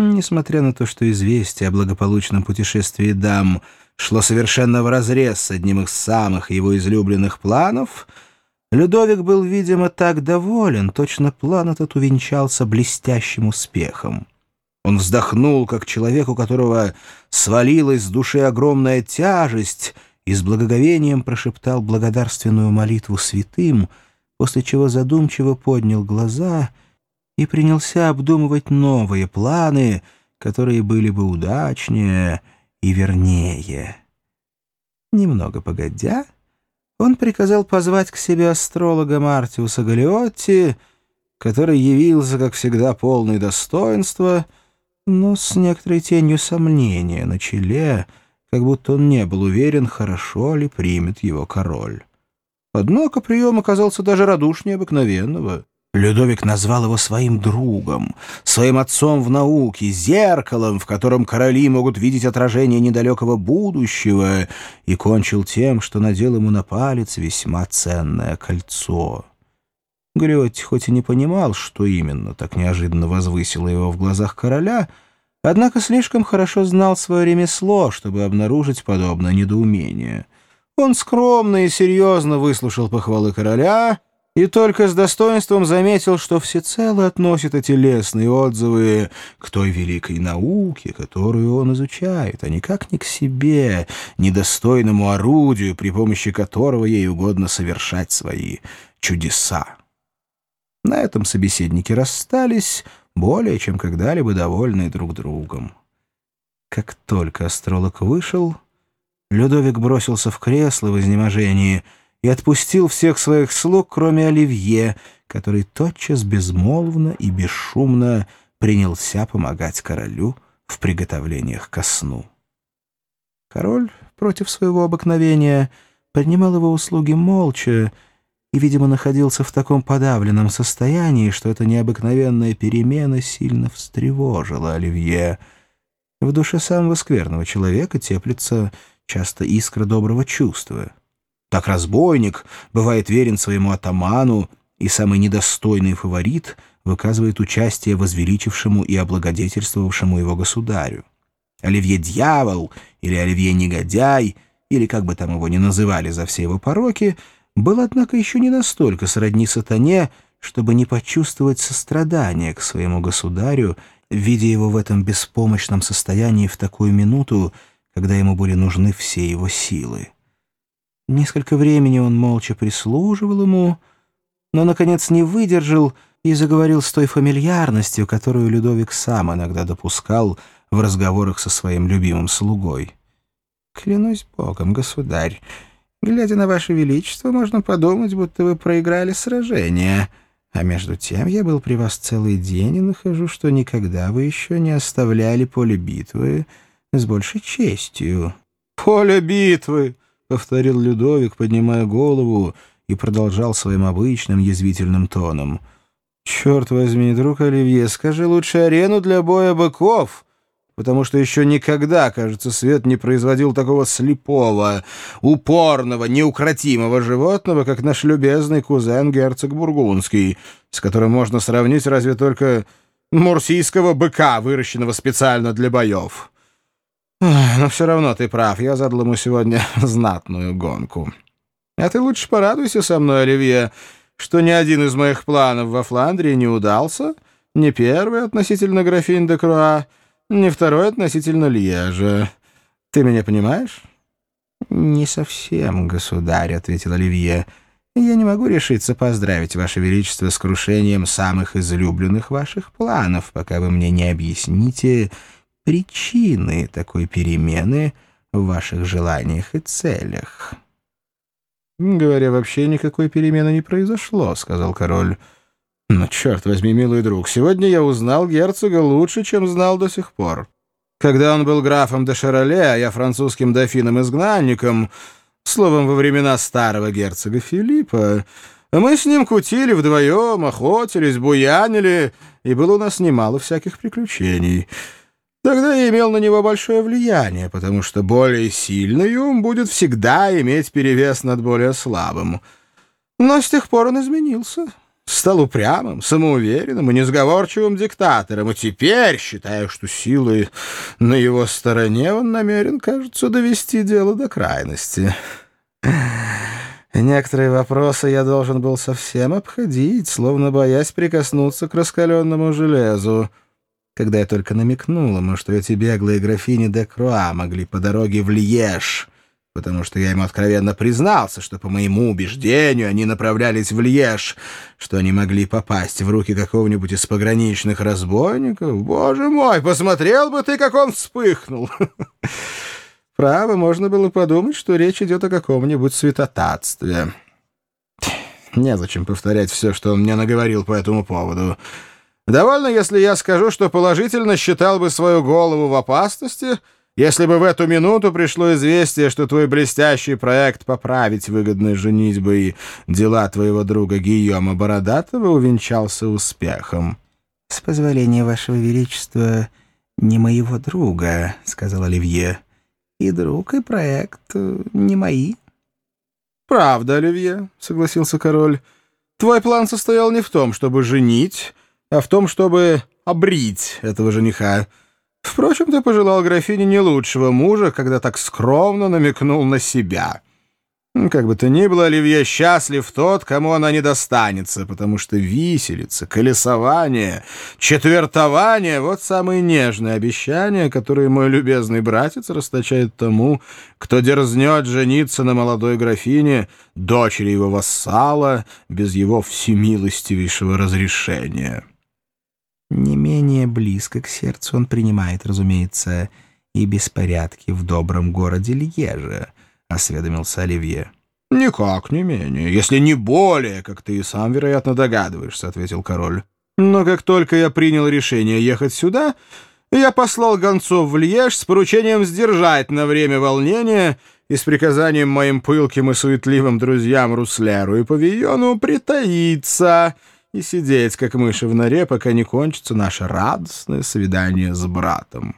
Несмотря на то, что известие о благополучном путешествии дам шло совершенно вразрез с одним из самых его излюбленных планов, Людовик был, видимо, так доволен, точно план этот увенчался блестящим успехом. Он вздохнул, как человек, у которого свалилась с души огромная тяжесть, и с благоговением прошептал благодарственную молитву святым, после чего задумчиво поднял глаза и принялся обдумывать новые планы, которые были бы удачнее и вернее. Немного погодя, он приказал позвать к себе астролога Мартиуса Галиотти, который явился, как всегда, полный достоинства — но с некоторой тенью сомнения на челе, как будто он не был уверен, хорошо ли примет его король. Однако прием оказался даже радушнее обыкновенного. Людовик назвал его своим другом, своим отцом в науке, зеркалом, в котором короли могут видеть отражение недалекого будущего, и кончил тем, что надел ему на палец весьма ценное кольцо. Гриотти хоть и не понимал, что именно так неожиданно возвысило его в глазах короля, однако слишком хорошо знал свое ремесло, чтобы обнаружить подобное недоумение. Он скромно и серьезно выслушал похвалы короля и только с достоинством заметил, что всецело относит эти лестные отзывы к той великой науке, которую он изучает, а никак не к себе, недостойному орудию, при помощи которого ей угодно совершать свои чудеса. На этом собеседники расстались, более чем когда-либо довольные друг другом. Как только астролог вышел, Людовик бросился в кресло в изнеможении и отпустил всех своих слуг, кроме Оливье, который тотчас безмолвно и бесшумно принялся помогать королю в приготовлениях ко сну. Король, против своего обыкновения, принимал его услуги молча, и, видимо, находился в таком подавленном состоянии, что эта необыкновенная перемена сильно встревожила Оливье. В душе самого скверного человека теплится часто искра доброго чувства. Так разбойник бывает верен своему атаману, и самый недостойный фаворит выказывает участие возвеличившему и облагодетельствовавшему его государю. Оливье Дьявол или Оливье Негодяй, или как бы там его ни называли за все его пороки — был, однако, еще не настолько сродни сатане, чтобы не почувствовать сострадания к своему государю, видя его в этом беспомощном состоянии в такую минуту, когда ему были нужны все его силы. Несколько времени он молча прислуживал ему, но, наконец, не выдержал и заговорил с той фамильярностью, которую Людовик сам иногда допускал в разговорах со своим любимым слугой. «Клянусь Богом, государь, Глядя на ваше величество, можно подумать, будто вы проиграли сражение. А между тем я был при вас целый день и нахожу, что никогда вы еще не оставляли поле битвы с большей честью». «Поле битвы!» — повторил Людовик, поднимая голову, и продолжал своим обычным язвительным тоном. «Черт возьми, друг Оливье, скажи лучше арену для боя быков!» потому что еще никогда, кажется, свет не производил такого слепого, упорного, неукротимого животного, как наш любезный кузен герцог Бургундский, с которым можно сравнить разве только мурсийского быка, выращенного специально для боев. Но все равно ты прав, я задал ему сегодня знатную гонку. А ты лучше порадуйся со мной, Оливье, что ни один из моих планов во Фландрии не удался, не первый относительно графинь де Круа, не второй относительно Льежа. Ты меня понимаешь?» «Не совсем, государь», — ответил Оливье. «Я не могу решиться поздравить Ваше Величество с крушением самых излюбленных ваших планов, пока вы мне не объясните причины такой перемены в ваших желаниях и целях». «Говоря вообще, никакой перемены не произошло», — сказал король. Но, черт возьми, милый друг, сегодня я узнал герцога лучше, чем знал до сих пор. Когда он был графом де Шароле, а я французским дофином-изгнанником, словом, во времена старого герцога Филиппа, мы с ним кутили вдвоем, охотились, буянили, и было у нас немало всяких приключений. Тогда я имел на него большое влияние, потому что более сильный ум будет всегда иметь перевес над более слабым. Но с тех пор он изменился». стал упрямым, самоуверенным и несговорчивым диктатором, и теперь, считая, что силы на его стороне, он намерен, кажется, довести дело до крайности. Некоторые вопросы я должен был совсем обходить, словно боясь прикоснуться к раскаленному железу. Когда я только намекнул ему, что эти беглые графини де Круа могли по дороге в Льеж потому что я ему откровенно признался, что, по моему убеждению, они направлялись в Льеж, что они могли попасть в руки какого-нибудь из пограничных разбойников. Боже мой, посмотрел бы ты, как он вспыхнул! Право, можно было подумать, что речь идет о каком-нибудь святотатстве. Незачем повторять все, что он мне наговорил по этому поводу. Довольно, если я скажу, что положительно считал бы свою голову в опасности — если бы в эту минуту пришло известие, что твой блестящий проект поправить выгодной женитьбы и дела твоего друга Гийома Бородатого увенчался успехом. — С позволения вашего величества, не моего друга, — сказал Оливье. — И друг, и проект э, не мои. — Правда, Оливье, — согласился король. — Твой план состоял не в том, чтобы женить, а в том, чтобы обрить этого жениха. Впрочем, ты пожелал графине не лучшего мужа, когда так скромно намекнул на себя. Как бы то ни было, Оливье счастлив тот, кому она не достанется, потому что виселица, колесование, четвертование — вот самые нежные обещания, которые мой любезный братец расточает тому, кто дерзнет жениться на молодой графине, дочери его вассала, без его всемилостивейшего разрешения». Не менее близко к сердцу он принимает, разумеется, и беспорядки в добром городе Льеже, — осведомился Оливье. — Никак не менее, если не более, как ты и сам, вероятно, догадываешься, — ответил король. — Но как только я принял решение ехать сюда, я послал гонцов в Льеж с поручением сдержать на время волнения и с приказанием моим пылким и суетливым друзьям Русляру и Павильону притаиться — и сидеть, как мыши в норе, пока не кончится наше радостное свидание с братом.